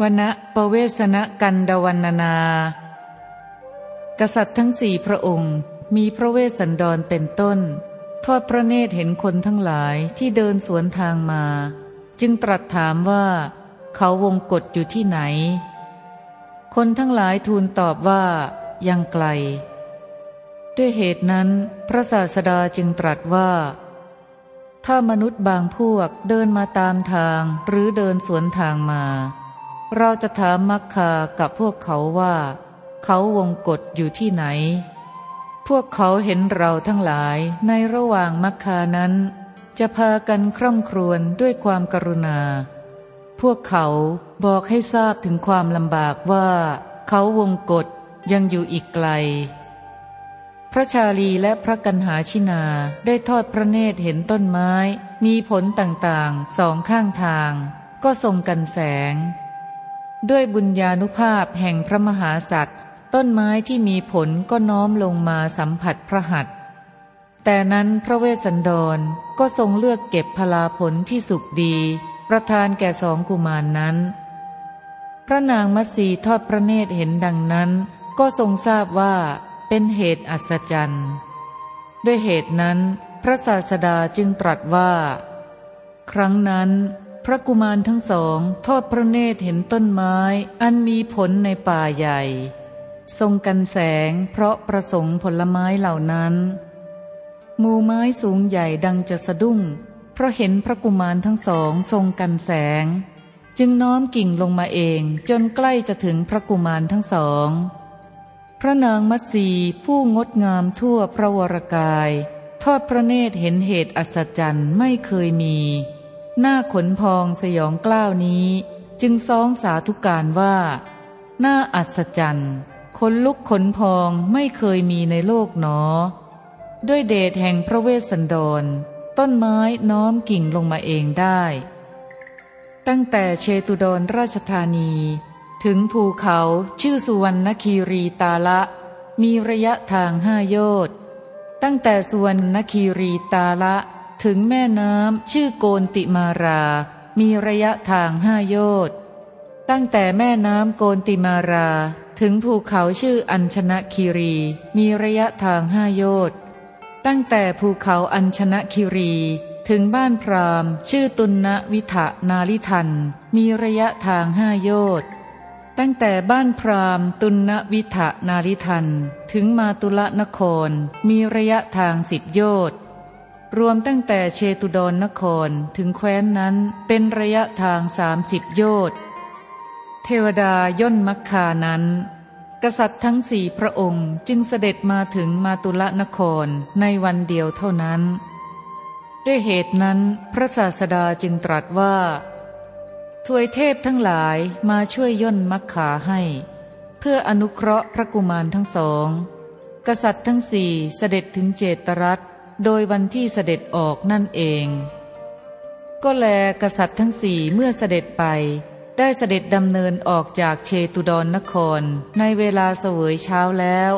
วณปเวสนกันดวันนานา กษัตริย์ทั้งสี่พระองค์มีพระเวสสันดรเป็นต้น ทอดพระเนตรเห็นคนทั้งหลายที่เดินสวนทางมา จึงตรัสถามว่า เขาวงกฏอยู่ที่ไหน คนทั้งหลายทูลตอบว่า ยังไกล ด้วยเหตุนั้น พระศาสดาจึงตรัสว่า ถ้ามนุษย์บางพวกเดินมาตามทางหรือเดินสวนทางมา เราจะถามมักคากับพวกเขาว่า เขาวงกฏอยู่ที่ไหน พวกเขาเห็นเราทั้งหลายในระหว่างมักคานั้น จะพากันคร่ำครวญด้วยความกรุณา พวกเขาบอกให้ทราบถึงความลำบากว่า เขาวงกฏยังอยู่อีกไกล พระชาลีและพระกันหาชินาได้ทอดพระเนตรเห็นต้นไม้ มีผลต่างๆสองข้างทาง ก็ทรงกันแสง ด้วยบุญญาณุภาพแห่งพระมหาสัตว์ ต้นไม้ที่มีผลก็น้อมลงมาสัมผัสพระหัตถ์แต่นั้นพระเวสสันดรก็ทรงเลือกเก็บพลาผลที่สุกดี ประทานแก่สองกุมารนนั้น พระนางมัสีทอดพระเนตรเห็นดังนั้น ก็ทรงทราบว่าเป็นเหตุอัศจรรย์ด้วยเหตุนั้น พระศาสดาจึงตรัสว่า ครั้งนั้น พระกุมารทั้งสองทอดพระเนตรเห็นต้นไม้ อันมีผลในป่าใหญ่ ทรงกันแสงเพราะประสงค์ผลไม้เหล่านั้นมูไม้สูงใหญ่ดังจะสะดุ้ง เพราะเห็นพระกุมารทั้งสองทรงกันแสง จึงน้อมกิ่งลงมาเองจนใกล้จะถึงพระกุมารทั้งสอง พระนางมัตสีผู้งดงามทั่วพระวรกาย ทอดพระเนตรเห็นเหตุอัศจรรย์ไม่เคยมี หน้าขนพองสยองกล้าวนี้ จึงซ้องสาธุการว่า หน้าอัศจรรย์ขนลุกขนพองไม่เคยมีในโลกหนอ ด้วยเดชแห่งพระเวสสันดร ต้นไม้น้อมกิ่งลงมาเองได้ ตั้งแต่เชตุดรราชธานี ถึงภูเขาชื่อสุวรรณคีรีตาละ มีระยะทางห้าโยชน์ตั้งแต่สุวรรณคีรีตาละ ถึงแม่น้ำชื่อโกนติมารา มีระยะทางห้าโยชน์ตั้งแต่แม่น้ำโกนติมารา ถึงภูเขาชื่ออัญชนะคีรี มีระยะทางห้าโยชน์ตั้งแต่ภูเขาอัญชนะคีรีถึงบ้านพรามชื่อตุนนะวิถะนาลิทัน มีระยะทางห้าโยชน์ตั้งแต่บ้านพรามตุนนวิทะนาริทัน ถึงมาตุละนคร มีระยะทางสิบโยชน์ รวมตั้งแต่เชตุดรนครถึงแคว้นนั้นเป็นระยะทางสามสิบโยชน์เทวดาย่นมักคานั้น กษัตริย์ทั้งสี่พระองค์จึงเสด็จมาถึงมาตุละนครในวันเดียวเท่านั้น ด้วยเหตุนั้นพระศาสดาจึงตรัสว่า ทวยเทพทั้งหลายมาช่วยย่นมักขาให้ เพื่ออนุเคราะห์พระกุมารทั้งสอง กษัตริย์ทั้งสี่เสด็จถึงเจตรัต โดยวันที่เสด็จออกนั่นเอง ก็แลกษัตริย์ทั้งสี่เมื่อเสด็จไป ได้เสด็จดำเนินออกจากเชตุดรนนคร ในเวลาเสวยเช้าแล้ว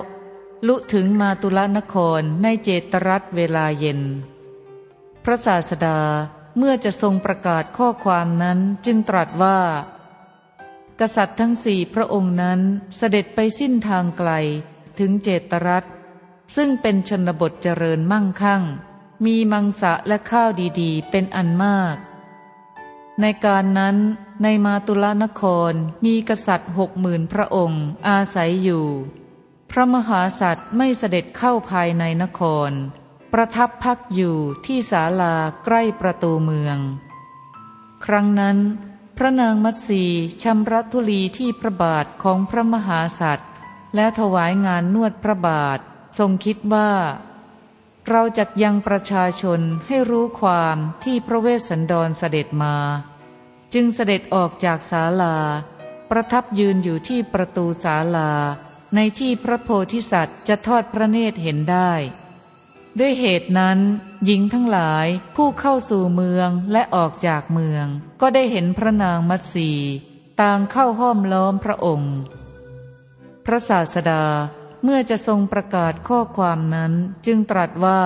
ลุถึงมาตุลนครในเจตรัตเวลาเย็น พระศาสดาเมื่อจะทรงประกาศข้อความนั้นจึงตรัสว่า กษัตริย์ทั้งสี่พระองค์นั้นเสด็จไปสิ้นทางไกลถึงเจตรัต ซึ่งเป็นชนบทเจริญมั่งคั่ง มีมังสะและข้าวดีๆ เป็นอันมาก ในการนั้นในมาตุลนครมีกษัตริย์หกหมื่นพระองค์อาศัยอยู่ พระมหาสัตว์ไม่เสด็จเข้าภายในนคร ประทับพักอยู่ที่ศาลาใกล้ประตูเมือง ครั้งนั้น พระนางมัตสีชำระทุลีที่พระบาทของพระมหาสัตว์และถวายงานนวดพระบาท ทรงคิดว่า เราจะยังประชาชนให้รู้ความที่พระเวสสันดรเสด็จมา จึงเสด็จออกจากศาลา ประทับยืนอยู่ที่ประตูศาลา ในที่พระโพธิสัตว์จะทอดพระเนตรเห็นได้ ด้วยเหตุนั้น หญิงทั้งหลายผู้เข้าสู่เมืองและออกจากเมือง ก็ได้เห็นพระนางมัตสีต่างเข้าห้อมล้อมพระองค์ พระศาสดา เมื่อจะทรงประกาศข้อความนั้นจึงตรัสว่า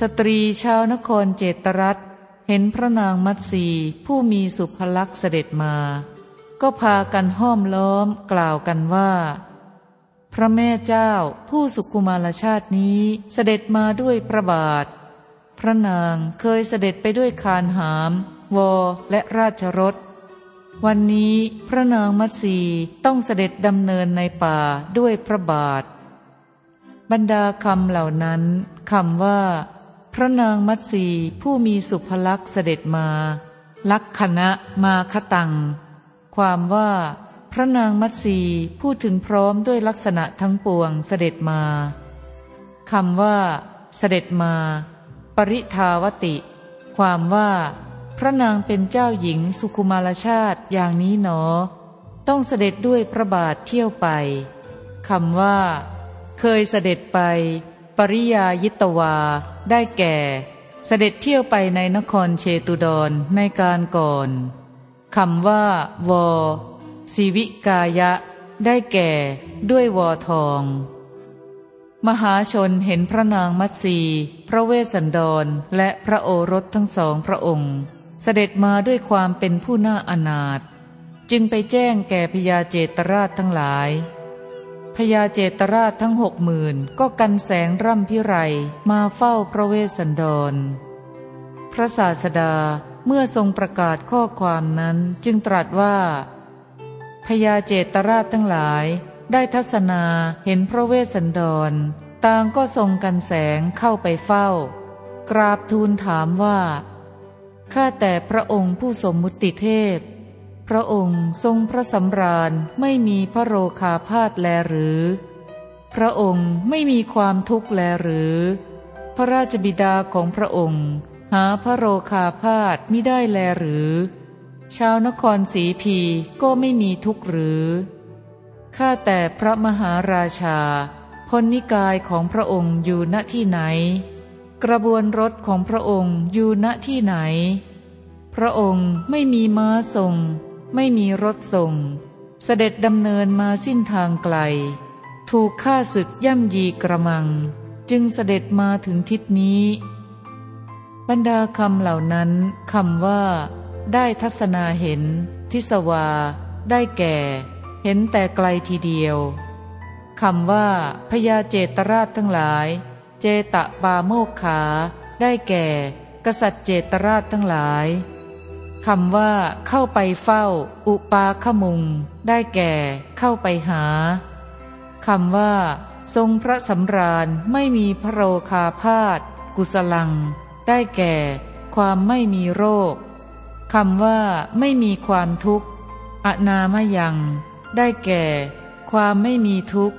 สตรีชาวนครเจตรัตเห็นพระนางมัตสีผู้มีสุภลักษณ์เสด็จมา ก็พากันห้อมล้อมกล่าวกันว่า พระแม่เจ้าผู้สุกุมารชาตินี้เสด็จมาด้วยพระบาท พระนางเคยเสด็จไปด้วยคานหาม วอและราชรถ วันนี้พระนางมัตสีต้องเสด็จดำเนินในป่าด้วยพระบาท บรรดาคำเหล่านั้นคำว่า พระนางมัตสีผู้มีสุภลักษณ์เสด็จมา ลักขณะมาคตัง ความว่า พระนางมัตสีพูดถึงพร้อมด้วยลักษณะทั้งปวงเสด็จมาคำว่า เสด็จมา ปริทาวติ ความว่า ระนางเป็นเจ้าหญิงสุคุมารชาติอย่างนี้หนอ ต้องเสด็จด้วยพระบาทเที่ยวไปคำว่า เคยเสด็จไป ปริยายิตวา ได้แก่ เสด็จเที่ยวไปในนครเชตุดรในการก่อนคำว่าวอสีวิกายะ ได้แก่ ด้วยวอทอง มหาชนเห็นพระนางมัตสี พระเวสสันดร และพระโอรสทั้งสองพระองค์ เสด็จมาด้วยความเป็นผู้น่าอนาถจึงไปแจ้งแก่พญาเจตราชทั้งหลายพญาเจตราชทั้งหกหมื่นก็กันแสงร่ำพิไรมาเฝ้าพระเวสสันดร พระศาสดาเมื่อทรงประกาศข้อความนั้นจึงตรัสว่าพญาเจตราชทั้งหลาย ได้ทัศนาเห็นพระเวสสันดร ต่างก็ทรงกันแสงเข้าไปเฝ้า กราบทูลถามว่า ข้าแต่พระองค์ผู้สมมุติเทพ พระองค์ทรงพระสำราญไม่มีพระโรคาพาธแลหรือ พระองค์ไม่มีความทุกข์แลหรือ พระราชบิดาของพระองค์ หาพระโรคาพาธมิได้แลหรือ ชาวนครสีพีก็ไม่มีทุกข์หรือข้าแต่พระมหาราชาพลนิกายของพระองค์อยู่ณที่ไหน กระบวนรถของพระองค์อยู่ณที่ไหน พระองค์ไม่มีม้าทรง ไม่มีรถทรง เสด็จดำเนินมาสิ้นทางไกล ถูกฆ่าศึกย่ำยีกระมัง จึงเสด็จมาถึงทิศนี้ บรรดาคำเหล่านั้นคำว่า ได้ทัศนาเห็น ทิสวา ได้แก่ เห็นแต่ไกลทีเดียวคำว่าพญาเจตราชทั้งหลาย เจตะปาโมกขา ได้แก่ กษัตริย์เจตราชทั้งหลายคำว่า เข้าไปเฝ้า อุปาขมุง ได้แก่ เข้าไปหาคำว่า ทรงพระสำราญไม่มีพระโรคาพาธกุสลัง ได้แก่ ความไม่มีโรคคำว่า ไม่มีความทุกข์ อนามยัง ได้แก่ ความไม่มีทุกข์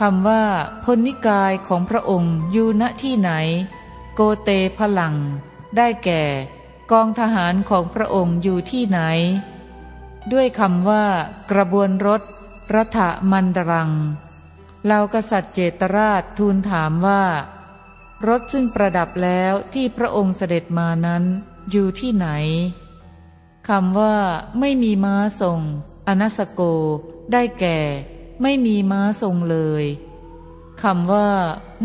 คำว่าพลนิกายของพระองค์อยู่ณที่ไหน โกเตพลัง ได้แก่ กองทหารของพระองค์อยู่ที่ไหน ด้วยคำว่า กระบวนรถรัฐมันดรังเหล่ากษัตริย์เจตราชทูลถามว่า รถซึ่งประดับแล้วที่พระองค์เสด็จมานั้นอยู่ที่ไหนคำว่า ไม่มีม้าทรงอนัสโก ได้แก่ ไม่มีม้าทรงเลยคำว่า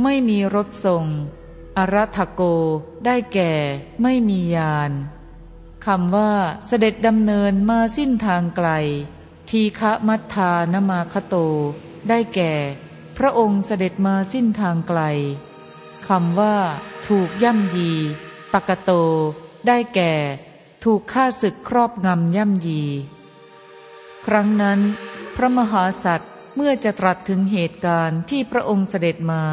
ไม่มีรถทรง อรัธโก ได้แก่ ไม่มียานคำว่าเสด็จดำเนินมาสิ้นทางไกล ทีฆะมัทธานมาคโต ได้แก่ พระองค์เสด็จมาสิ้นทางไกลคำว่า ถูกย่ำยี ปกโต ได้แก่ ถูกฆ่าศึกครอบงำย่ำยี ครั้งนั้น พระมหาสัตว์ เมื่อจะตรัสถึงเหตุการณ์ที่พระองค์เสด็จมา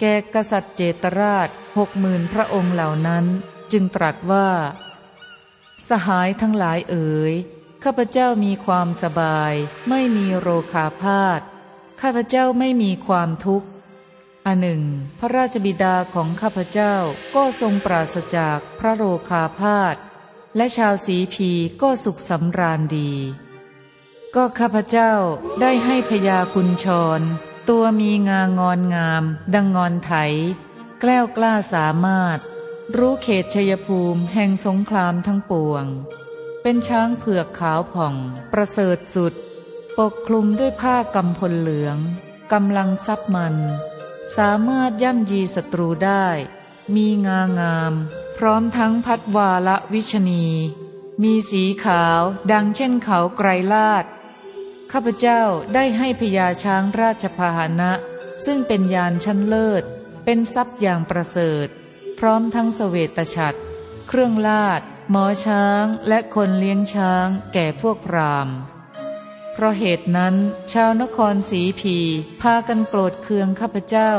แก่กษัตริย์เจตราชหกหมื่นพระองค์เหล่านั้น จึงตรัสว่า สหายทั้งหลายเอ๋ยข้าพเจ้ามีความสบาย ไม่มีโรคาพาธข้าพเจ้าไม่มีความทุกข์อันหนึ่ง พระราชบิดาของข้าพเจ้าก็ทรงปราศจากพระโรคาพาธและชาวสีพีก็สุขสำราญดี ก็ข้าพเจ้าได้ให้พญากุญชร ตัวมีงางอนงาม ดังงอนไถ แกล้วกล้าสามารถ รู้เขตชยภูมิแห่งสงครามทั้งปวง เป็นช้างเผือกขาวผ่อง ประเสริฐสุด ปกคลุมด้วยผ้ากำพลเหลืองกำลังซับมัน สามารถย่ำยีศัตรูได้ มีงางาม พร้อมทั้งพัดวาละวิชนีมีสีขาวดังเช่นเขาไกรลาด ข้าพเจ้าได้ให้พญาช้างราชพาหนะ ซึ่งเป็นยานชั้นเลิศ เป็นทรัพย์อย่างประเสริฐ พร้อมทั้งสเสวตฉัตรเครื่องลาดหมอช้างและคนเลี้ยงช้างแก่พวกพรามเพราะเหตุนั้น ชาวนครสีพีพากันโกรธเคืองข้าพเจ้า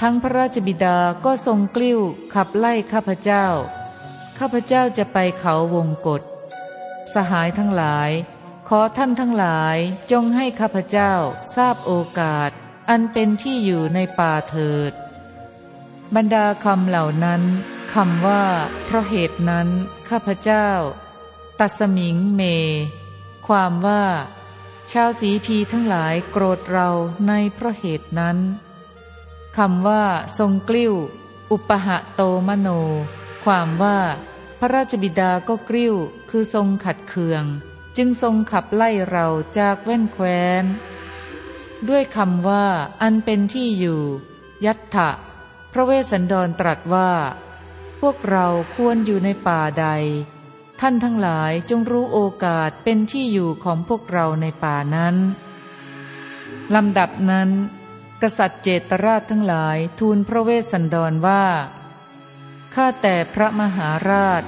ทั้งพระราชบิดาก็ทรงกลิ้วขับไล่ข้าพเจ้า ข้าพเจ้าจะไปเขาวงกฏสหายทั้งหลาย ขอท่านทั้งหลายจงให้ข้าพเจ้าทราบโอกาส อันเป็นที่อยู่ในป่าเถิด บรรดาคำเหล่านั้นคำว่า เพราะเหตุนั้นข้าพเจ้า ตัสมิงเม ความว่า ชาวสีพีทั้งหลายโกรธเราในเพราะเหตุนั้นคำว่า ทรงกลิ้ว อุปหะโตมโน ความว่า พระราชบิดาก็กริ้ว คือทรงขัดเคือง จึงทรงขับไล่เราจากแว่นแคว้น ด้วยคำว่า อันเป็นที่อยู่ ยัตถะพระเวสสันดรตรัสว่า พวกเราควรอยู่ในป่าใด ท่านทั้งหลายจงรู้โอกาสเป็นที่อยู่ของพวกเราในป่านั้นลำดับนั้น กษัตริย์เจตราชทั้งหลายทูลพระเวสสันดรว่าข้าแต่พระมหาราช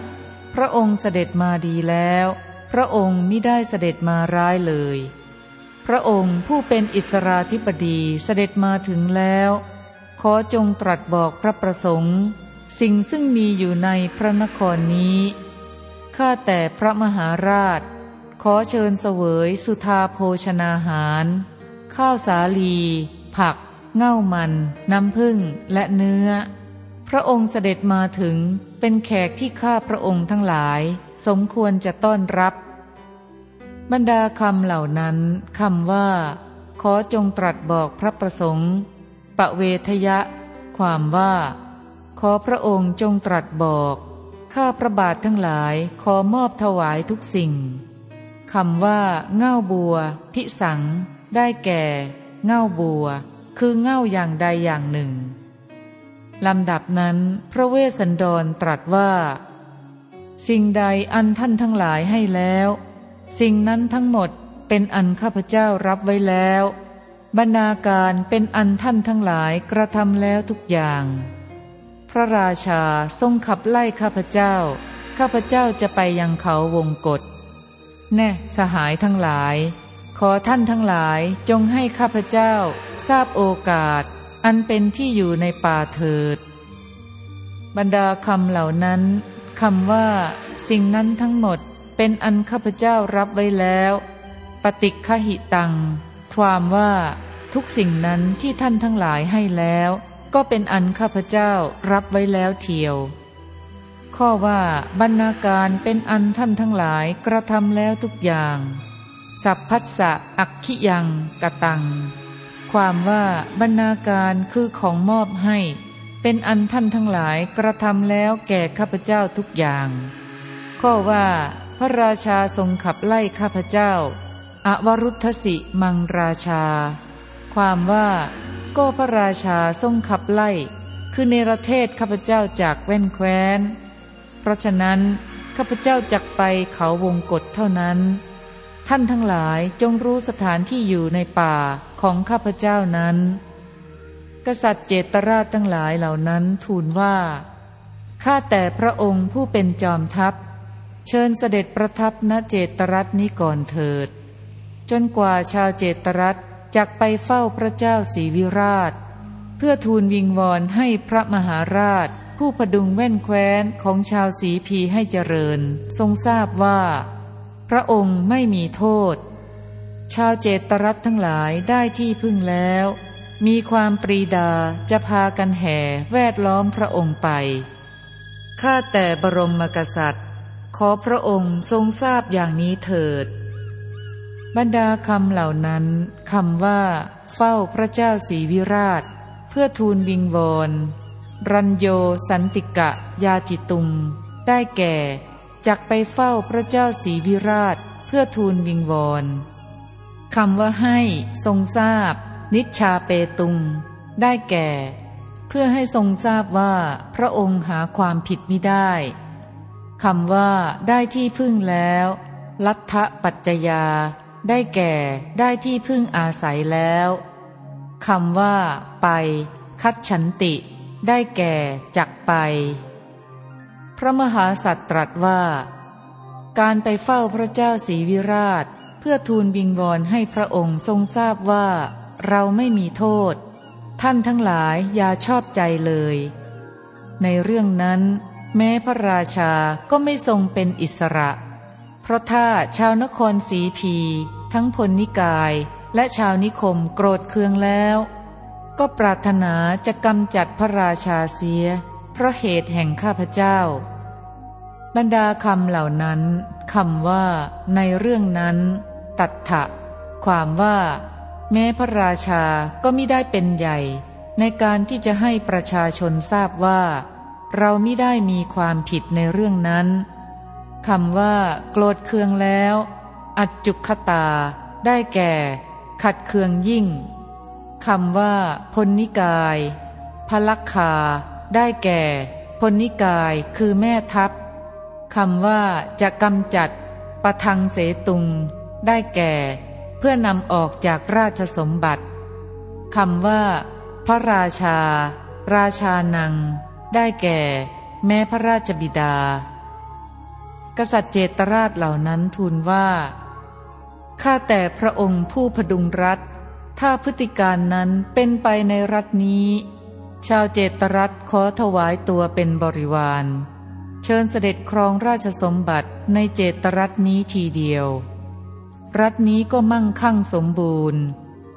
พระองค์เสด็จมาดีแล้ว พระองค์มิได้เสด็จมาร้ายเลย พระองค์ผู้เป็นอิสราธิปดีเสด็จมาถึงแล้ว ขอจงตรัสบอกพระประสงค์ สิ่งซึ่งมีอยู่ในพระนครนี้ ข้าแต่พระมหาราช ขอเชิญเสวยสุธาโภชนาหาร ข้าวสาลี ผัก เง่ามัน น้ำผึ้งและเนื้อ พระองค์เสด็จมาถึงเป็นแขกที่ข้าพระองค์ทั้งหลาย สมควรจะต้อนรับ บรรดาคำเหล่านั้นคำว่า ขอจงตรัสบอกพระประสงค์ ปะเวทยะ ความว่า ขอพระองค์จงตรัสบอก ข้าพระบาททั้งหลายขอมอบถวายทุกสิ่งคำว่า เง่าบัว พิสัง ได้แก่ เง่าบัว คือเง่าอย่างใดอย่างหนึ่งลำดับนั้น พระเวสสันดรตรัสว่า สิ่งใดอันท่านทั้งหลายให้แล้ว สิ่งนั้นทั้งหมดเป็นอันข้าพเจ้ารับไว้แล้ว บรรณาการเป็นอันท่านทั้งหลายกระทำแล้วทุกอย่าง พระราชาทรงขับไล่ข้าพเจ้า ข้าพเจ้าจะไปยังเขาวงกฏแน่สหายทั้งหลาย ขอท่านทั้งหลายจงให้ข้าพเจ้า ทราบโอกาส อันเป็นที่อยู่ในป่าเถิด บรรดาคำเหล่านั้น คำว่า สิ่งนั้นทั้งหมดเป็นอันข้าพเจ้ารับไว้แล้ว ปฏิคหิตัง ความว่าทุกสิ่งนั้นที่ท่านทั้งหลายให้แล้ว ก็เป็นอันข้าพเจ้ารับไว้แล้วเทียว ข้อว่าบรรณาการเป็นอันท่านทั้งหลายกระทำแล้วทุกอย่าง สัพพัสสะอักขิยังกะตัง ความว่าบรรณาการคือของมอบให้ เป็นอันท่านทั้งหลายกระทำแล้วแก่ข้าพเจ้าทุกอย่าง ข้อว่า พระราชาทรงขับไล่ข้าพเจ้าอวรุทสิมังราชา ความว่าก็พระราชาทรงขับไล่ คือเนรเทศข้าพเจ้าจากแว่นแคว้น เพราะฉะนั้นข้าพเจ้าจักไปเขาวงกฏเท่านั้น ท่านทั้งหลายจงรู้สถานที่อยู่ในป่าของข้าพเจ้านั้น กษัตริย์เจตราชทั้งหลายเหล่านั้นทูลว่า ข้าแต่พระองค์ผู้เป็นจอมทัพ เชิญเสด็จประทับณเจตรัตนี้ก่อนเถิด จนกว่าชาวเจตรัตจักไปเฝ้าพระเจ้าศรีวิราช เพื่อทูลวิงวอนให้พระมหาราช ผู้พดุงแว่นแคว้นของชาวสีพีให้เจริญ ทรงทราบว่า พระองค์ไม่มีโทษ ชาวเจตรัตทั้งหลายได้ที่พึ่งแล้ว มีความปรีดาจะพากันแห่แวดล้อมพระองค์ไป ข้าแต่บรมมกษัตริย์ ขอพระองค์ทรงทราบอย่างนี้เถิด บรรดาคำเหล่านั้นคำว่า เฝ้าพระเจ้าศรีวิราช เพื่อทูลวิงวอนรัญโยสันติกะ ยาจิตุงได้แก่จักไปเฝ้าพระเจ้าศรีวิราช เพื่อทูลวิงวอนคำว่าให้ทรงทราบ นิชชาเปตุง ได้แก่ เพื่อให้ทรงทราบว่าพระองค์หาความผิดไม่ได้คำว่าได้ที่พึ่งแล้ว ลัทธปัจจยา ได้แก่ได้ที่พึ่งอาศัยแล้วคำว่า ไป คัดฉันติ ได้แก่จักไป พระมหาสัตว์ตรัสว่า การไปเฝ้าพระเจ้าศรีวิราช เพื่อทูลวิงวอนให้พระองค์ทรงทราบว่า เราไม่มีโทษ ท่านทั้งหลายอย่าชอบใจเลย ในเรื่องนั้น แม้พระราชาก็ไม่ทรงเป็นอิสระ เพราะถ้าชาวนครสีพี ทั้งพลนิกายและชาวนิคมโกรธเคืองแล้ว ก็ปรารถนาจะกำจัดพระราชาเสีย เพราะเหตุแห่งข้าพเจ้า บรรดาคำเหล่านั้นคำว่า ในเรื่องนั้น ตัดถะความว่า แม้พระราชาก็ไม่ได้เป็นใหญ่ ในการที่จะให้ประชาชนทราบว่า เราไม่ได้มีความผิดในเรื่องนั้นคำว่า โกรธเคืองแล้ว อัจจุคตา ได้แก่ ขัดเคืองยิ่งคำว่าพลนิกายพลักคา ได้แก่พลนิกายคือแม่ทัพคำว่าจะกำจัด ประทังเสตุง ได้แก่ เพื่อนำออกจากราชสมบัติคำว่า พระราชา ราชานัง ได้แก่ แม้พระราชบิดา กษัตริย์เจตราชเหล่านั้นทูลว่าข้าแต่พระองค์ผู้พดุงรัฐ ถ้าพฤติการนั้นเป็นไปในรัฐนี้ ชาวเจตรัฐขอถวายตัวเป็นบริวาร เชิญเสด็จครองราชสมบัติในเจตรัฐนี้ทีเดียว รัฐนี้ก็มั่งคั่งสมบูรณ์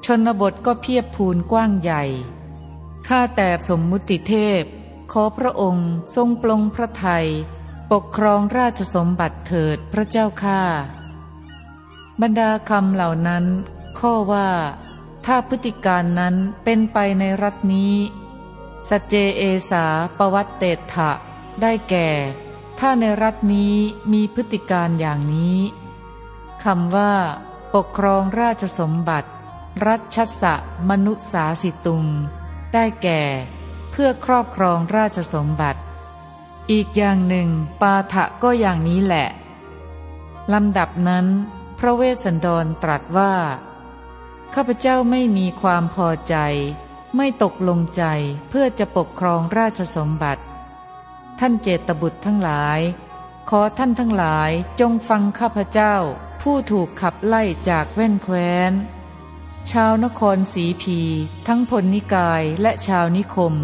ชนบทก็เพียบพูนกว้างใหญ่ ข้าแต่สมมุติเทพ ขอพระองค์ทรงปลงพระไทย ปกครองราชสมบัติเถิดพระเจ้าข้าบรรดาคำเหล่านั้น ข้อว่า ถ้าพฤติการนั้นเป็นไปในรัฐนี้สัจเจเอสาปวัตเตถะ ได้แก่ ถ้าในรัฐนี้มีพฤติการอย่างนี้ คำว่า ปกครองราชสมบัติ รัชสะมนุสาสิตุง ได้แก่ เพื่อครอบครองราชสมบัติ อีกอย่างหนึ่ง ปาทะก็อย่างนี้แหละลำดับนั้น พระเวสสันดรตรัสว่า ข้าพเจ้าไม่มีความพอใจ ไม่ตกลงใจเพื่อจะปกครองราชสมบัติ ท่านเจตบุตรทั้งหลาย ขอท่านทั้งหลายจงฟังข้าพเจ้า ผู้ถูกขับไล่จากแว่นแคว้น ชาวนครสีพี ทั้งพลนิกายและชาวนิคม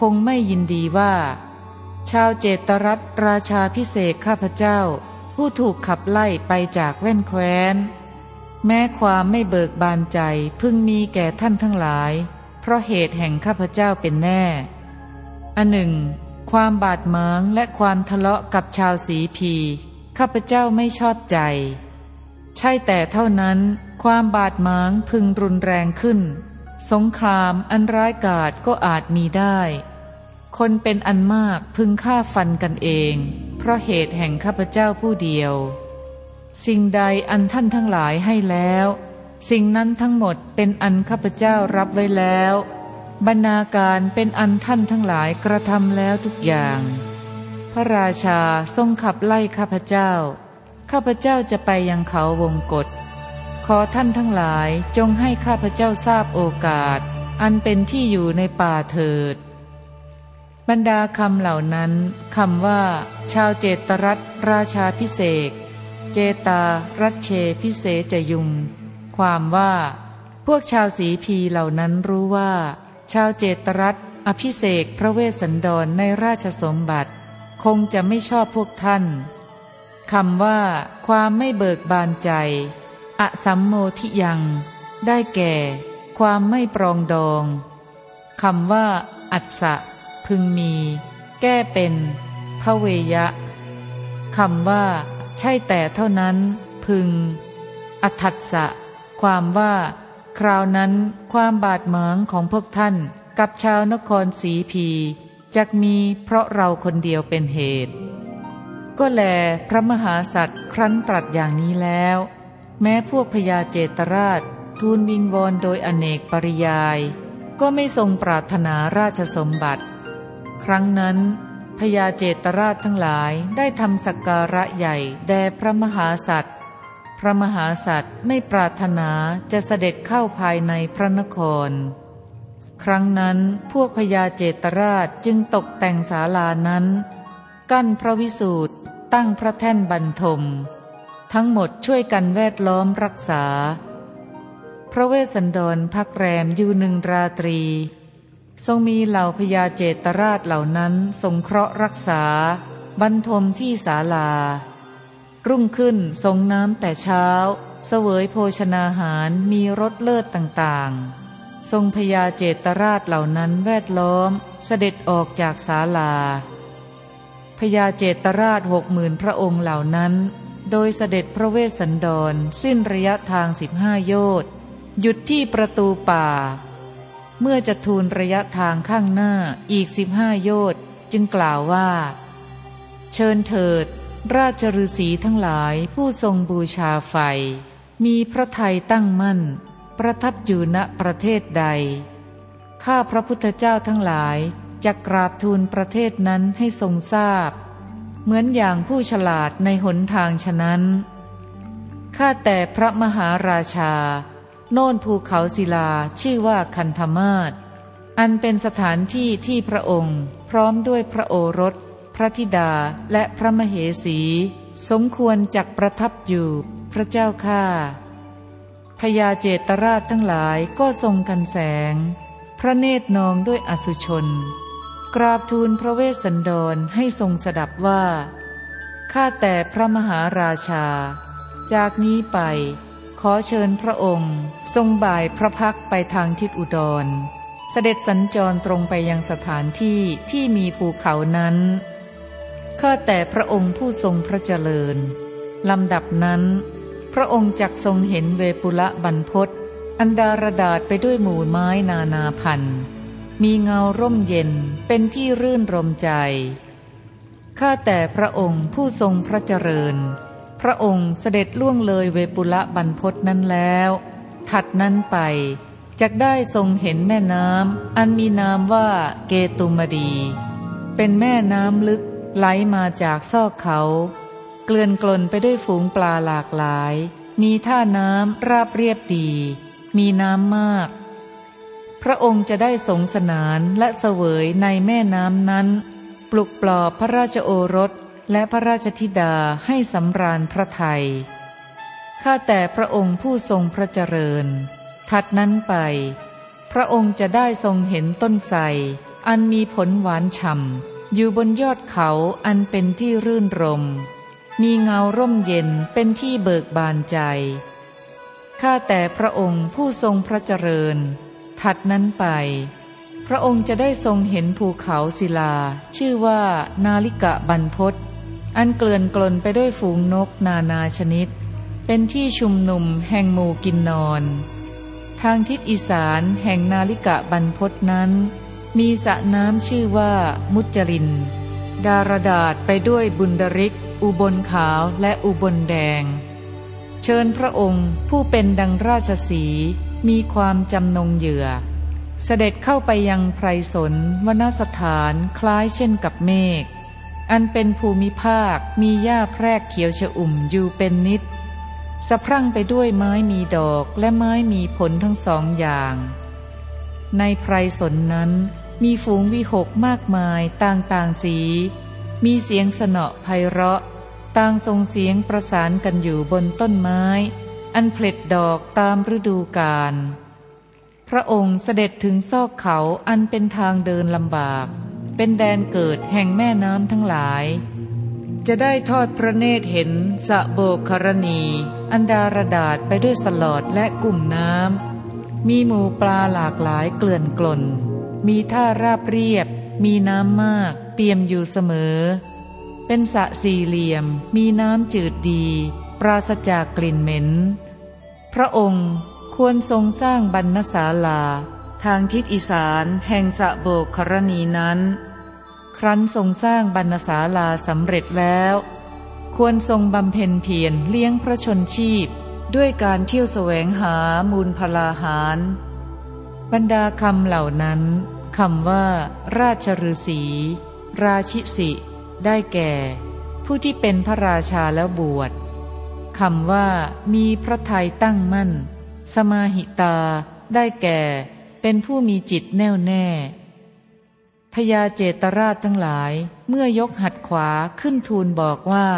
คงไม่ยินดีว่า ชาวเจตรัตราชาพิเศษข้าพเจ้า ผู้ถูกขับไล่ไปจากแว่นแคว้น แม้ความไม่เบิกบานใจพึงมีแก่ท่านทั้งหลาย เพราะเหตุแห่งข้าพเจ้าเป็นแน่อันหนึ่ง ความบาดหมางและความทะเลาะกับชาวสีพี ข้าพเจ้าไม่ชอบใจ ใช่แต่เท่านั้นความบาดหมางพึงรุนแรงขึ้น สงครามอันร้ายกาจก็อาจมีได้ คนเป็นอันมากพึงฆ่าฟันกันเอง เพราะเหตุแห่งข้าพเจ้าผู้เดียว สิ่งใดอันท่านทั้งหลายให้แล้ว สิ่งนั้นทั้งหมดเป็นอันข้าพเจ้ารับไว้แล้ว บรรณาการเป็นอันท่านทั้งหลายกระทำแล้วทุกอย่าง พระราชาทรงขับไล่ข้าพเจ้า ข้าพเจ้าจะไปยังเขาวงกฏขอท่านทั้งหลายจงให้ข้าพเจ้าทราบโอกาส อันเป็นที่อยู่ในป่าเถิด บรรดาคำเหล่านั้นคำว่า ชาวเจตรัตราชาพิเศษเจตารัชเชพิเศษจยุง ความว่า พวกชาวสีพีเหล่านั้นรู้ว่า ชาวเจตรัตอภิเศกพระเวสสันดรในราชสมบัติ คงจะไม่ชอบพวกท่าน คำว่า ความไม่เบิกบานใจ อสัมโมทิยัง ได้แก่ ความไม่ปรองดองคำว่า อัศสะพึงมี แก้เป็นพระเวยะคำว่า ใช่แต่เท่านั้น พึง อัตัสสะความว่า คราวนั้นความบาดหมางของพวกท่านกับชาวนครสีพีจะมีเพราะเราคนเดียวเป็นเหตุ ก็แลพระมหาสัตว์ครั้นตรัสอย่างนี้แล้ว แม้พวกพญาเจตราช ทูลวิงวอนโดยอเนกปริยาย ก็ไม่ทรงปรารถนาราชสมบัติ ครั้งนั้นพพญาเจตราชทั้งหลายได้ทำสักการะใหญ่แด่พระมหาสัตว์พระมหาสัตว์ไม่ปรารถนาจะเสด็จเข้าภายในพระนคร ครั้งนั้นพวกพญาเจตราชจึงตกแต่งศาลานั้น กั้นพระวิสูตร ตั้งพระแท่นบรรทม ทั้งหมดช่วยกันแวดล้อมรักษา พระเวสสันดรพักแรมอยู่หนึ่งราตรี ทรงมีเหล่าพญาเจตราชเหล่านั้นสงเคราะห์รักษา บรรทมที่ศาลา รุ่งขึ้นทรงน้ำแต่เช้า เสวยโภชนาหารมีรสเลิศต่างๆ ทรงพญาเจตราชเหล่านั้นแวดล้อมเสด็จออกจากศาลา ญาเจตราชหกหมื่นพระองค์เหล่านั้น โดยเสด็จพระเวสสันดร สิ้นระยะทางสิบห้าโยชน์หยุดที่ประตูป่า เมื่อจะทูลระยะทางข้างหน้าอีกสิบห้าโยชน์จึงกล่าวว่า เชิญเถิด ราชฤษีทั้งหลายผู้ทรงบูชาไฟ มีพระไทยตั้งมั่น ประทับอยู่ณประเทศใด ข้าพระพุทธเจ้าทั้งหลาย จะกราบทูลประเทศนั้นให้ทรงทราบ เหมือนอย่างผู้ฉลาดในหนทางฉะนั้นข้าแต่พระมหาราชา โน่นภูเขาศิลาชื่อว่าคันธมาศอันเป็นสถานที่ที่พระองค์ พร้อมด้วยพระโอรส พระธิดาและพระมเหสี สมควรจักประทับอยู่ พระเจ้าข้าพญาเจตราชทั้งหลายก็ทรงกันแสง พระเนตรนองด้วยอสุชน กราบทูลพระเวสสันดรให้ทรงสดับว่า ข้าแต่พระมหาราชา จากนี้ไป ขอเชิญพระองค์ ทรงบ่ายพระพักไปทางทิศอุดร เสด็จสัญจรตรงไปยังสถานที่ที่มีภูเขานั้น ข้าแต่พระองค์ผู้ทรงพระเจริญ ลำดับนั้น พระองค์จักทรงเห็นเวปุละบรรพศอันดารดาษไปด้วยหมู่ไม้นานาพันธ์ มีเงาร่มเย็นเป็นที่รื่นรมใจ ข้าแต่พระองค์ผู้ทรงพระเจริญ พระองค์เสด็จล่วงเลยเวปุละบรรพศนั้นแล้ว ถัดนั้นไปจะได้ทรงเห็นแม่น้ำอันมีนามว่าเกตุมดี เป็นแม่น้ำลึกไหลมาจากซอกเขา เกลื่อนกลนไปด้วยฝูงปลาหลากหลาย มีท่าน้ำราบเรียบดี มีน้ำมาก พระองค์จะได้สงสนานและเสวยในแม่น้ำนั้น ปลุกปลอบพระราชโอรสและพระราชธิดาให้สำราญพระไทย ข้าแต่พระองค์ผู้ทรงพระเจริญ ถัดนั้นไป พระองค์จะได้ทรงเห็นต้นไทรอันมีผลหวานฉ่ำอยู่บนยอดเขาอันเป็นที่รื่นรม มีเงาร่มเย็นเป็นที่เบิกบานใจ ข้าแต่พระองค์ผู้ทรงพระเจริญ ถัดนั้นไป พระองค์จะได้ทรงเห็นภูเขาศิลา ชื่อว่านาลิกะบรรพศอันเกลื่อนกลนไปด้วยฝูงนกนานาชนิด เป็นที่ชุมนุมแห่งหมู่กินนอน ทางทิศอีสานแห่งนาลิกะบรรพศนั้น มีสระน้ำชื่อว่ามุจริน ดารดาษไปด้วยบุญดริก อุบลขาวและอุบลแดง เชิญพระองค์ผู้เป็นดังราชสี มีความจำนงเหยื่อ เสด็จเข้าไปยังไพรสนวนสถานคล้ายเช่นกับเมฆ อันเป็นภูมิภาคมีหญ้าแพรกเขียวชอุ่มอยู่เป็นนิด สะพรั่งไปด้วยไม้มีดอกและไม้มีผลทั้งสองอย่าง ในไพรสนนั้นมีฝูงวิหกมากมายต่างๆสี มีเสียงสนอไพเราะ ต่างทรงเสียงประสานกันอยู่บนต้นไม้ อันเพล็ดดอกตามฤดูกาลพระองค์เสด็จถึงซอกเขาอันเป็นทางเดินลำบาก เป็นแดนเกิดแห่งแม่น้ำทั้งหลาย จะได้ทอดพระเนตรเห็นสะโบกครณี อันดารดาษไปด้วยสลอดและกลุ่มน้ำมีหมูปลาหลากหลายเกลื่อนกลนมีท่าราบเรียบ มีน้ำมากเปี่ยมอยู่เสมอ เป็นสะสี่เหลี่ยม มีน้ำจืดดี ปราศจากกลิ่นเหม็น พระองค์ควรทรงสร้างบรรณศาลา ทางทิศอีสานแห่งสะโบกครณีนั้น ครั้นทรงสร้างบรรณศาลาสำเร็จแล้ว ควรทรงบำเพ็ญเพียรเลี้ยงพระชนชีพ ด้วยการเที่ยวแสวงหามูลพลาหาร บรรดาคำเหล่านั้นคำว่า ราชฤษี ราชิสิ ได้แก่ ผู้ที่เป็นพระราชาแล้วบวช คำว่ามีพระทัยตั้งมั่น สมาหิตา ได้แก่ เป็นผู้มีจิตแน่วแน่พญาเจตราชทั้งหลายเมื่อยกหัดขวาขึ้นทูลบอกว่า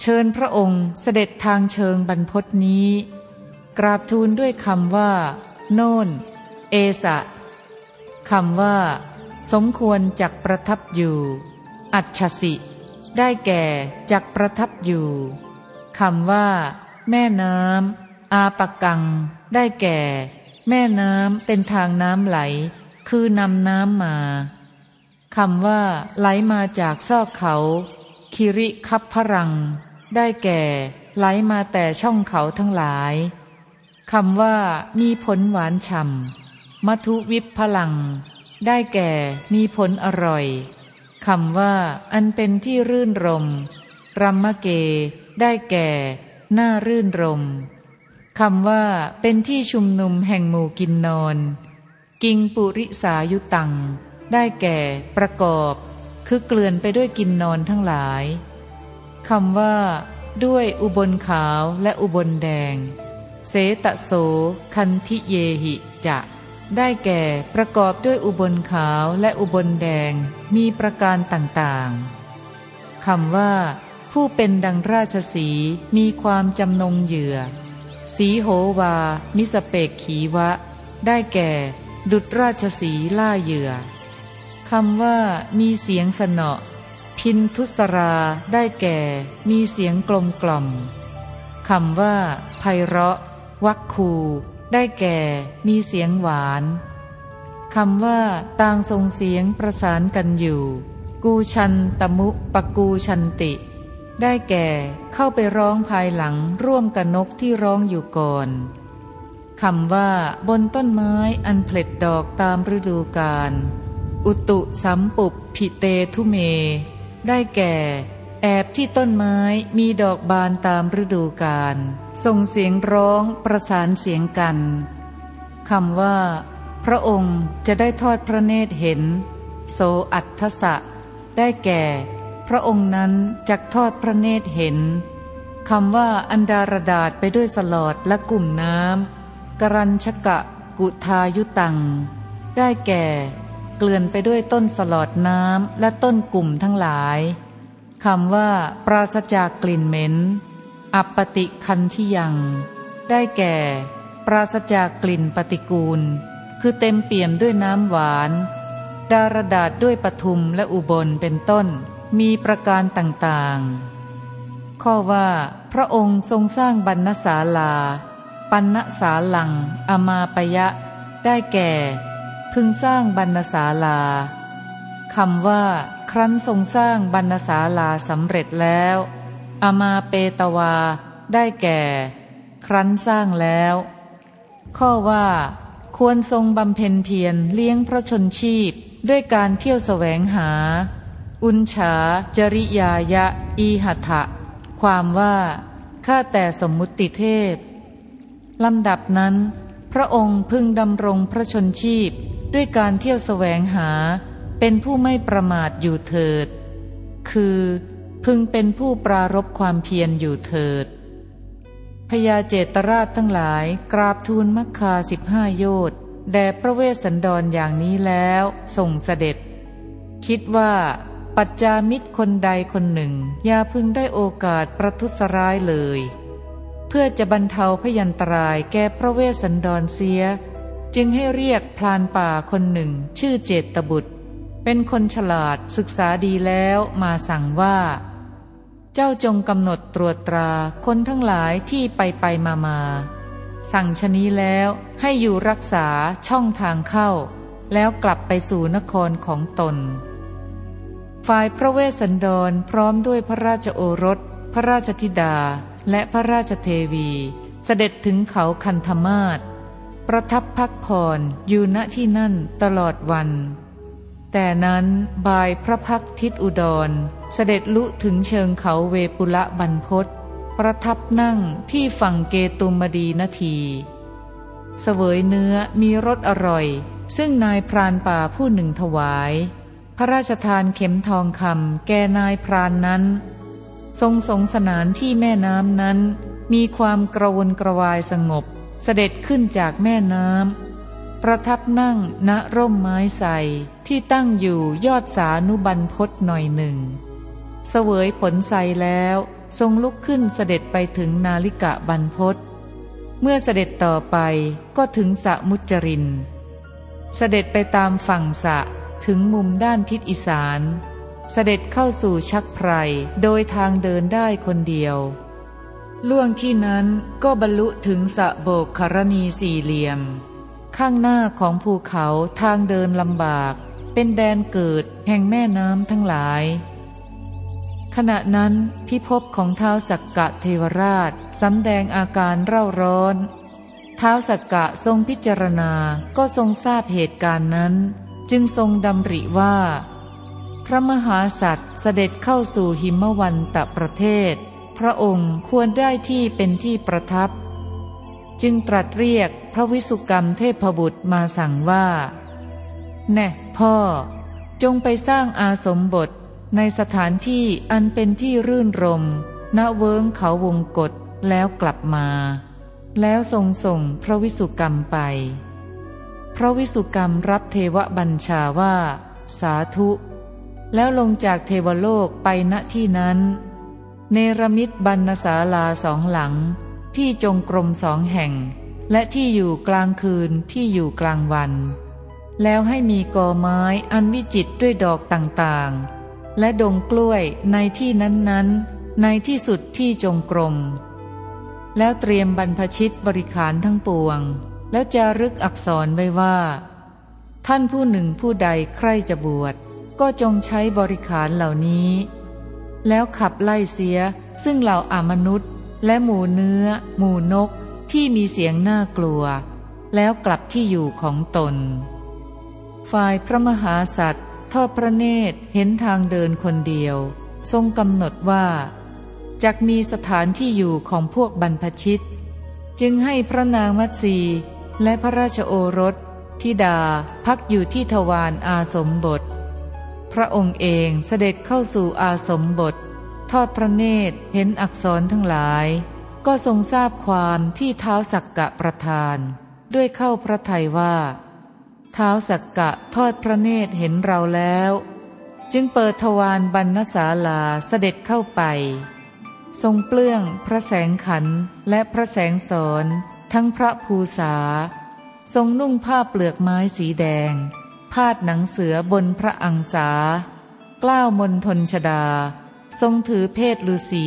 เชิญพระองค์เสด็จทางเชิงบรรพศนี้ กราบทูลด้วยคำว่า โน่น เอสะคำว่า สมควรจักประทับอยู่ อัจฉสิ ได้แก่จักประทับอยู่ คำว่า แม่น้ำอาปกัง ได้แก่ แม่น้ำเป็นทางน้ำไหล คือนำน้ำมาคำว่า ไหลมาจากซอกเขา คิริคับพรัง ได้แก่ ไหลมาแต่ช่องเขาทั้งหลายคำว่า มีผลหวานฉ่ำมัทุวิปพลัง ได้แก่มีผลอร่อยคำว่า อันเป็นที่รื่นรมรัมมะเก ได้แก่หน้ารื่นรมคำว่าเป็นที่ชุมนุมแห่งหมู่กินนอน กิงปุริสายุตัง ได้แก่ประกอบ คือเกลื่อนไปด้วยกินนอนทั้งหลายคำว่า ด้วยอุบลขาวและอุบลแดง เสตโส คันทิเยหิจะ ได้แก่ประกอบด้วยอุบลขาวและอุบลแดงมีประการต่างๆคำว่า ผู้เป็นดังราชสีมีความจำนงเหยื่อ สีโหวา มิสเปกขีวะ ได้แก่ ดุดราชสีล่าเหยื่อคำว่า มีเสียงสนอพินทุสราได้แก่ มีเสียงกลมกล่อมคำว่าไพเราะ วักคู ได้แก่ มีเสียงหวานคำว่าต่างทรงเสียงประสานกันอยู่ กูชันตมุปกูชันติ ได้แก่เข้าไปร้องภายหลังร่วมกับนกที่ร้องอยู่ก่อนคำว่าบนต้นไม้อันผลิดดอกตามฤดูกาลอุตุสัมปุบพิเตทุเม ได้แก่ แอบที่ต้นไม้มีดอกบานตามฤดูกาลส่งเสียงร้องประสานเสียงกันคำว่า พระองค์จะได้ทอดพระเนตรเห็น โสอัทสะได้แก่ พระองค์นั้นจักทอดพระเนตรเห็นคำว่าอันดารดาษไปด้วยสลอดและกลุ่มน้ำกรัญชกะกุทายุตัง ได้แก่ เกลื่อนไปด้วยต้นสลอดน้ำและต้นกลุ่มทั้งหลายคำว่า ปราศจากกลิ่นเหม็น อัปปติคันที่ยัง ได้แก่ ปราศจากกลิ่นปฏิกูล คือเต็มเปี่ยมด้วยน้ำหวาน ดารดาษด้วยปทุมและอุบลเป็นต้น มีประการต่างๆ ข้อว่า พระองค์ทรงสร้างบรรณศาลา ปันนสาลัง อมาปยะ ได้แก่ พึงสร้างบรรณศาลาคำว่า ครั้นทรงสร้างบรรณศาลาสำเร็จแล้ว อมาเปตวา ได้แก่ ครั้นสร้างแล้ว ข้อว่า ควรทรงบำเพ็ญเพียรเลี้ยงพระชนชีพด้วยการเที่ยวแสวงหา อุนฉาจริยายะ อีหัตะความว่าข้าแต่สมมุติเทพลำดับนั้น พระองค์พึงดำรงพระชนชีพด้วยการเที่ยวแสวงหา เป็นผู้ไม่ประมาทอยู่เถิด คือพึงเป็นผู้ปรารบความเพียรอยู่เถิดพญาเจตราชทั้งหลายกราบทูลมัคคาสิบห้าโยชน์แด่พระเวสสันดรออย่างนี้แล้วส่งเสด็จ คิดว่า ปัจจามิตรคนใดคนหนึ่ง อย่าพึงได้โอกาสประทุษร้ายเลย เพื่อจะบรรเทาพยันตรายแก่พระเวสสันดรเสีย จึงให้เรียกพลานป่าคนหนึ่ง ชื่อเจตบุตร เป็นคนฉลาดศึกษาดีแล้วมาสั่งว่า เจ้าจงกำหนดตรวจตราคนทั้งหลายที่ไปไปมามาสั่งชนี้แล้วให้อยู่รักษาช่องทางเข้า แล้วกลับไปสู่นครของตน ฝ่ายพระเวสสันดรพร้อมด้วยพระราชโอรส พระราชธิดา และพระราชเทวี เสด็จถึงเขาคันธมาศประทับพักผ่อนอยู่ณที่นั่นตลอดวัน แต่นั้นบ่ายพระพักทิศอุดร เสด็จลุถึงเชิงเขาเวปุละบรรพศประทับนั่งที่ฝั่งเกตุมดีนาทีเสวยเนื้อมีรสอร่อย ซึ่งนายพรานป่าผู้หนึ่งถวาย พระราชทานเข็มทองคำแก่นายพรานนั้น ทรงสงสนานที่แม่น้ำนั้น มีความกระวนกระวายสงบ เสด็จขึ้นจากแม่น้ำประทับนั่งณร่มไม้ใสที่ตั้งอยู่ยอดสานุบันพศหน่อยหนึ่ง เสวยผลใสแล้วทรงลุกขึ้นเสด็จไปถึงนาลิกะบันพศเมื่อเสด็จต่อไปก็ถึงสะมุจริน เสด็จไปตามฝั่งสะ ถึงมุมด้านทิศอีสาน เสด็จเข้าสู่ชักไพรโดยทางเดินได้คนเดียว ล่วงที่นั้นก็บรรลุถึงสะโบกคารณีสี่เหลี่ยม ข้างหน้าของภูเขาทางเดินลำบาก เป็นแดนเกิดแห่งแม่น้ำทั้งหลาย ขณะนั้นพิภพของเท้าสักกะเทวราชสำแดงอาการเร่าร้อนเท้าสักกะทรงพิจารณาก็ทรงทราบเหตุการณ์นั้น จึงทรงดำริว่า พระมหาสัตว์เสด็จเข้าสู่หิมวันตะประเทศ พระองค์ควรได้ที่เป็นที่ประทับ จึงตรัสเรียกพระวิสุกรรมเทพบุตรมาสั่งว่า แน่พ่อ จงไปสร้างอาสมบทในสถานที่อันเป็นที่รื่นรมณเวิงเขาวงกฏแล้วกลับมา แล้วทรงส่งพระวิสุกรรมไป พระวิสุกรรมรับเทวบัญชาว่า สาธุ แล้วลงจากเทวโลกไปณที่นั้น เนรมิตบรรณศาลาสองหลัง ที่จงกรมสองแห่ง และที่อยู่กลางคืนที่อยู่กลางวัน แล้วให้มีกอไม้อันวิจิตด้วยดอกต่างๆ และดงกล้วยในที่นั้นๆ ในที่สุดที่จงกรมแล้วเตรียมบรรพชิตบริขารทั้งปวง แล้วจะรึกอักษรไว้ว่า ท่านผู้หนึ่งผู้ใดใครจะบวช ก็จงใช้บริขารเหล่านี้ แล้วขับไล่เสียซึ่งเหล่าอามนุษย์ และหมูเนื้อ หมูนกที่มีเสียงน่ากลัว แล้วกลับที่อยู่ของตน ฝ่ายพระมหาสัตว์ทอดพระเนตรเห็นทางเดินคนเดียว ทรงกำหนดว่าจักมีสถานที่อยู่ของพวกบรรพชิต จึงให้พระนางมัตสี และพระราชโอรสธิดาพักอยู่ที่ทวารอาสมบท พระองค์เองเสด็จเข้าสู่อาสมบท ทอดพระเนตรเห็นอักษรทั้งหลาย ก็ทรงทราบความที่เท้าสักกะประทาน ด้วยเข้าพระทัยว่าเท้าสักกะทอดพระเนตรเห็นเราแล้ว จึงเปิดทวารบรรณศาลาเสด็จเข้าไป ทรงเปลื้องพระแสงขันและพระแสงสอน ทั้งพระภูษา ทรงนุ่งผ้าเปลือกไม้สีแดง พาดหนังเสือบนพระอังสา กล้าวมนทนชดา ทรงถือเพศฤาษี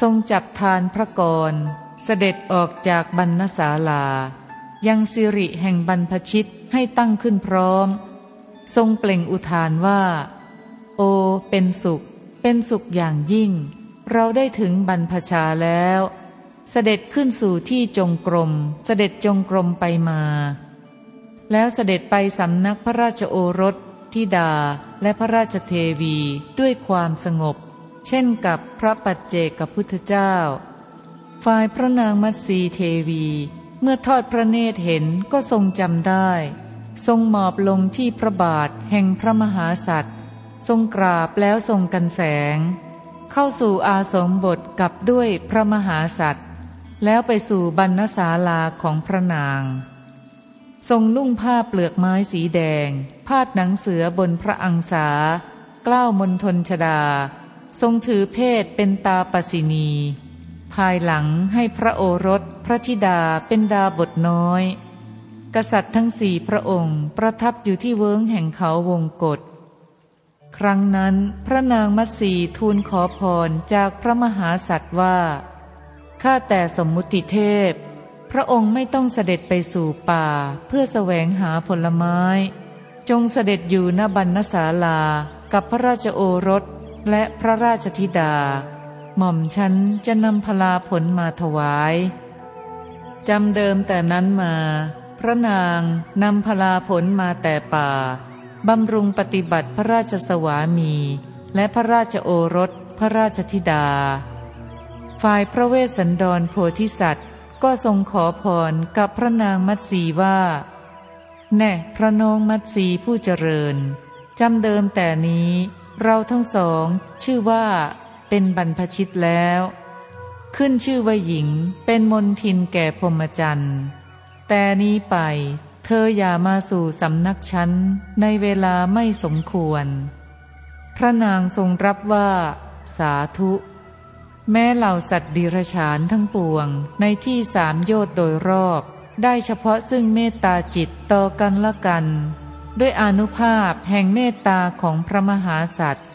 ทรงจับทานพระกร เสด็จออกจากบรรณศาลา ยังสิริแห่งบรรพชิตให้ตั้งขึ้นพร้อม ทรงเปล่งอุทานว่า โอ เป็นสุข เป็นสุขอย่างยิ่ง เราได้ถึงบรรพชาแล้ว เสด็จขึ้นสู่ที่จงกรม เสด็จจงกรมไปมา แล้วเสด็จไปสำนักพระราชโอรสธิดาและพระราชเทวีด้วยความสงบ เช่นกับพระปัจเจกพุทธเจ้า ฝ่ายพระนางมัตสีเทวี เมื่อทอดพระเนตรเห็นก็ทรงจำได้ ทรงหมอบลงที่พระบาทแห่งพระมหาสัตว์ ทรงกราบแล้วทรงกันแสง เข้าสู่อาสมบทกับด้วยพระมหาสัตว์ แล้วไปสู่บรรณศาลาของพระนาง ทรงนุ่งผ้าเปลือกไม้สีแดง พาดหนังเสือบนพระอังสา กล้าวมนทนชดา ทรงถือเพศเป็นตาปสินี ภายหลังให้พระโอรสพระธิดาเป็นดาบทน้อย กษัตริย์ทั้งสี่พระองค์ประทับอยู่ที่เวิ้งแห่งเขาวงกฏครั้งนั้นพระนางมัตสีทูลขอพรจากพระมหาสัตว์ว่า ข้าแต่สมมุติเทพ พระองค์ไม่ต้องเสด็จไปสู่ป่าเพื่อแสวงหาผลไม้ จงเสด็จอยู่ณบรรณศาลากับพระราชโอรสและพระราชธิดา หม่อมฉันจะนำพลาผลมาถวายจำเดิมแต่นั้นมา พระนางนำพลาผลมาแต่ป่าบำรุงปฏิบัติพระราชสวามี และพระราชโอรส พระราชธิดา ฝ่ายพระเวสสันดรโพธิสัตว์ ก็ทรงขอพรกับพระนางมัตสีว่า แน่พระน้องมัตสีผู้เจริญจำเดิมแต่นี้เราทั้งสองชื่อว่าเป็นบรรพชิตแล้ว ขึ้นชื่อว่าหญิงเป็นมนทินแก่พรหมจรรย์แต่นี้ไปเธออย่ามาสู่สำนักฉันในเวลาไม่สมควร พระนางทรงรับว่า สาธุ แม้เหล่าสัตว์ดิรชานทั้งปวง ในที่สามโยชน์โดยรอบ ได้เฉพาะซึ่งเมตตาจิตต่อกันละกัน ด้วยอนุภาพแห่งเมตตาของพระมหาสัตว์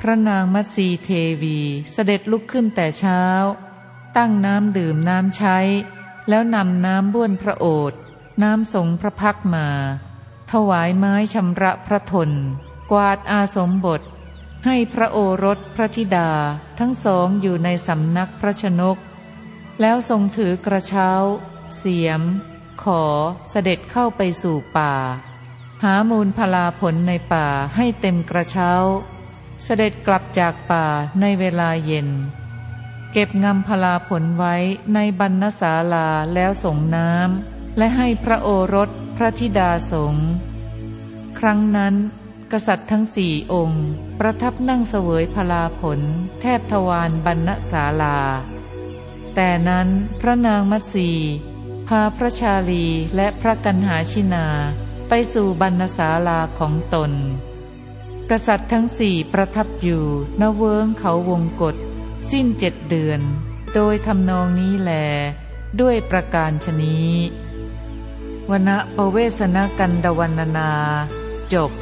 พระนางมัตสีเทวีเสด็จลุกขึ้นแต่เช้า ตั้งน้ำดื่มน้ำใช้ แล้วนำน้ำบ้วนพระโอษฐ์น้ำสงพระพักมา ถวายไม้ชำระพระทน กวาดอาสมบท ให้พระโอรสพระธิดาทั้งสองอยู่ในสำนักพระชนก แล้วทรงถือกระเช้า เสียม ขอเสด็จเข้าไปสู่ป่า หามูลพลาผลในป่าให้เต็มกระเช้า เสด็จกลับจากป่าในเวลาเย็น เก็บงำพลาผลไว้ในบรรณศาลาแล้วส่งน้ำและให้พระโอรสพระธิดาสงครั้งนั้น กษัตริย์ทั้งสี่องค์ ประทับนั่งเสวยพลาผล แทบทวารบรรณศาลา แต่นั้นพระนางมัตสีพาพระชาลีและพระกันหาชินา ไปสู่บรรณศาลาของตน กษัตริย์ทั้งสี่ประทับอยู่ณเวิงเขาวงกฏสิ้นเจ็ดเดือน โดยทำนองนี้แล ด้วยประการชนี้วณประเวสนกันดวันนาจบ